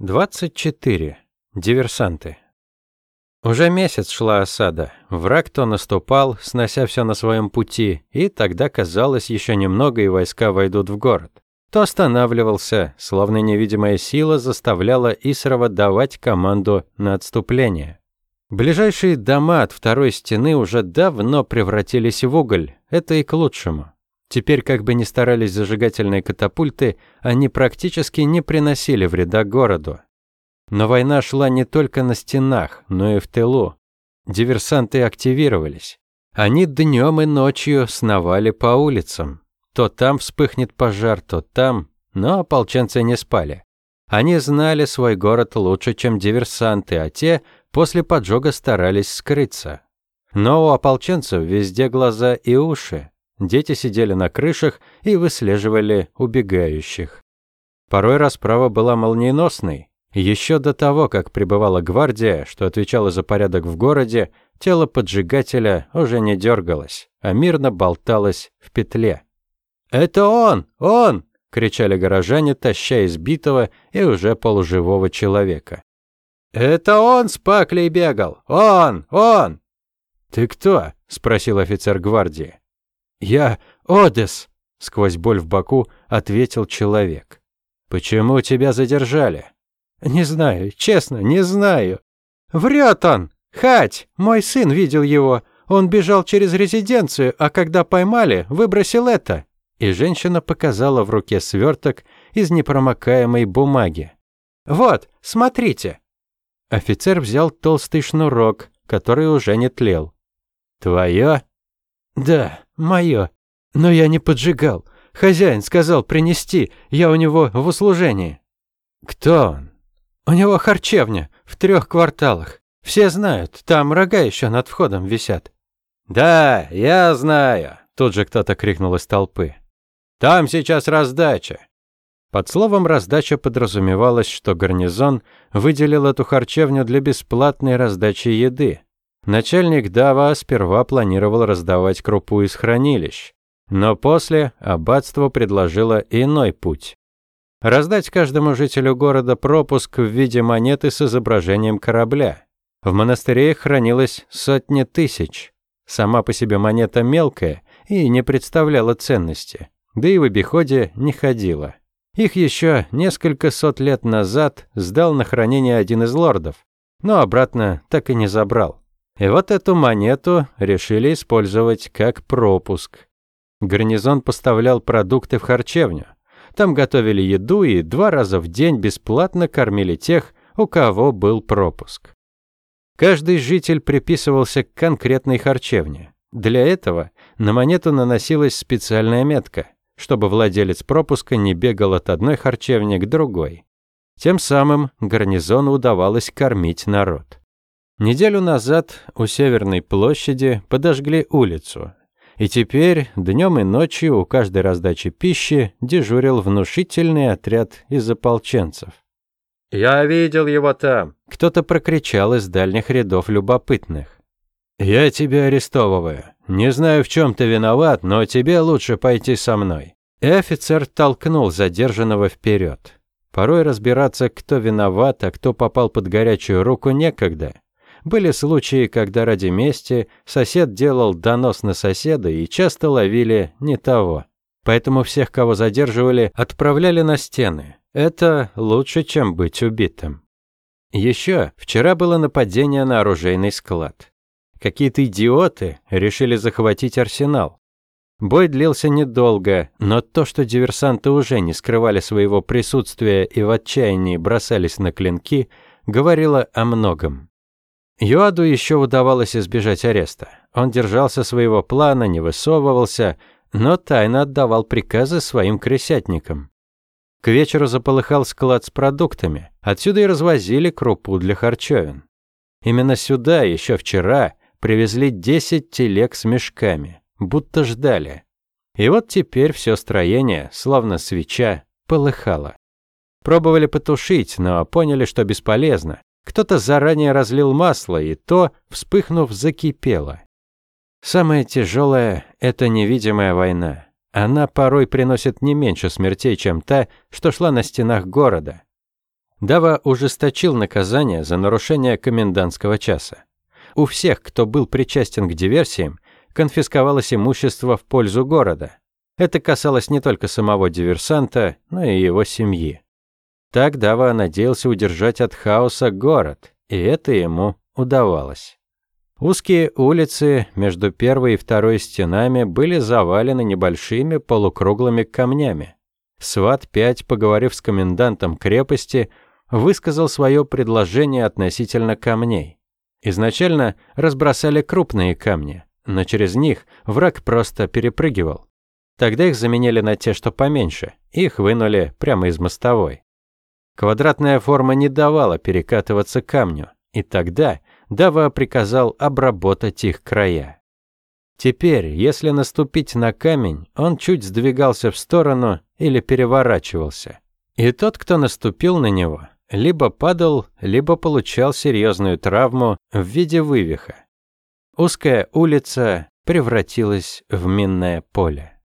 24. Диверсанты. Уже месяц шла осада. Враг то наступал, снося все на своем пути, и тогда казалось еще немного и войска войдут в город. То останавливался, словно невидимая сила заставляла Исрова давать команду на отступление. Ближайшие дома от второй стены уже давно превратились в уголь. Это и к лучшему. Теперь, как бы ни старались зажигательные катапульты, они практически не приносили вреда городу. Но война шла не только на стенах, но и в тылу. Диверсанты активировались. Они днем и ночью сновали по улицам. То там вспыхнет пожар, то там, но ополченцы не спали. Они знали свой город лучше, чем диверсанты, а те после поджога старались скрыться. Но у ополченцев везде глаза и уши. Дети сидели на крышах и выслеживали убегающих. Порой расправа была молниеносной. Еще до того, как прибывала гвардия, что отвечала за порядок в городе, тело поджигателя уже не дергалось, а мирно болталось в петле. «Это он! Он!» — кричали горожане, таща избитого и уже полуживого человека. «Это он с паклей бегал! Он! Он!» «Ты кто?» — спросил офицер гвардии. «Я Одес!» — сквозь боль в боку ответил человек. «Почему тебя задержали?» «Не знаю, честно, не знаю». «Врет он! Хать! Мой сын видел его. Он бежал через резиденцию, а когда поймали, выбросил это». И женщина показала в руке сверток из непромокаемой бумаги. «Вот, смотрите». Офицер взял толстый шнурок, который уже не тлел. «Твое?» «Да, мое. Но я не поджигал. Хозяин сказал принести, я у него в услужении». «Кто он?» «У него харчевня в трех кварталах. Все знают, там рога еще над входом висят». «Да, я знаю», — тут же кто-то крикнул из толпы. «Там сейчас раздача». Под словом «раздача» подразумевалось, что гарнизон выделил эту харчевню для бесплатной раздачи еды. Начальник Дава сперва планировал раздавать крупу из хранилищ, но после аббатство предложило иной путь. Раздать каждому жителю города пропуск в виде монеты с изображением корабля. В монастыре хранилось сотни тысяч. Сама по себе монета мелкая и не представляла ценности, да и в обиходе не ходила. Их еще несколько сот лет назад сдал на хранение один из лордов, но обратно так и не забрал. И вот эту монету решили использовать как пропуск. Гарнизон поставлял продукты в харчевню. Там готовили еду и два раза в день бесплатно кормили тех, у кого был пропуск. Каждый житель приписывался к конкретной харчевне. Для этого на монету наносилась специальная метка, чтобы владелец пропуска не бегал от одной харчевни к другой. Тем самым гарнизону удавалось кормить народ. Неделю назад у Северной площади подожгли улицу. И теперь днем и ночью у каждой раздачи пищи дежурил внушительный отряд из ополченцев. «Я видел его там!» Кто-то прокричал из дальних рядов любопытных. «Я тебя арестовываю. Не знаю, в чем ты виноват, но тебе лучше пойти со мной». И офицер толкнул задержанного вперед. Порой разбираться, кто виноват, а кто попал под горячую руку, некогда. Были случаи, когда ради мести сосед делал донос на соседа и часто ловили не того. Поэтому всех, кого задерживали, отправляли на стены. Это лучше, чем быть убитым. Еще вчера было нападение на оружейный склад. Какие-то идиоты решили захватить арсенал. Бой длился недолго, но то, что диверсанты уже не скрывали своего присутствия и в отчаянии бросались на клинки, говорило о многом. Юаду еще удавалось избежать ареста. Он держался своего плана, не высовывался, но тайно отдавал приказы своим крысятникам. К вечеру заполыхал склад с продуктами. Отсюда и развозили крупу для харчевин. Именно сюда еще вчера привезли 10 телег с мешками, будто ждали. И вот теперь все строение, словно свеча, полыхало. Пробовали потушить, но поняли, что бесполезно. Кто-то заранее разлил масло, и то, вспыхнув, закипело. Самое тяжелое – это невидимая война. Она порой приносит не меньше смертей, чем та, что шла на стенах города. Дава ужесточил наказание за нарушение комендантского часа. У всех, кто был причастен к диверсиям, конфисковалось имущество в пользу города. Это касалось не только самого диверсанта, но и его семьи. Так Дава надеялся удержать от хаоса город, и это ему удавалось. Узкие улицы между первой и второй стенами были завалены небольшими полукруглыми камнями. Сват-5, поговорив с комендантом крепости, высказал свое предложение относительно камней. Изначально разбросали крупные камни, но через них враг просто перепрыгивал. Тогда их заменили на те, что поменьше, их вынули прямо из мостовой. Квадратная форма не давала перекатываться камню, и тогда Дава приказал обработать их края. Теперь, если наступить на камень, он чуть сдвигался в сторону или переворачивался. И тот, кто наступил на него, либо падал, либо получал серьезную травму в виде вывиха. Узкая улица превратилась в минное поле.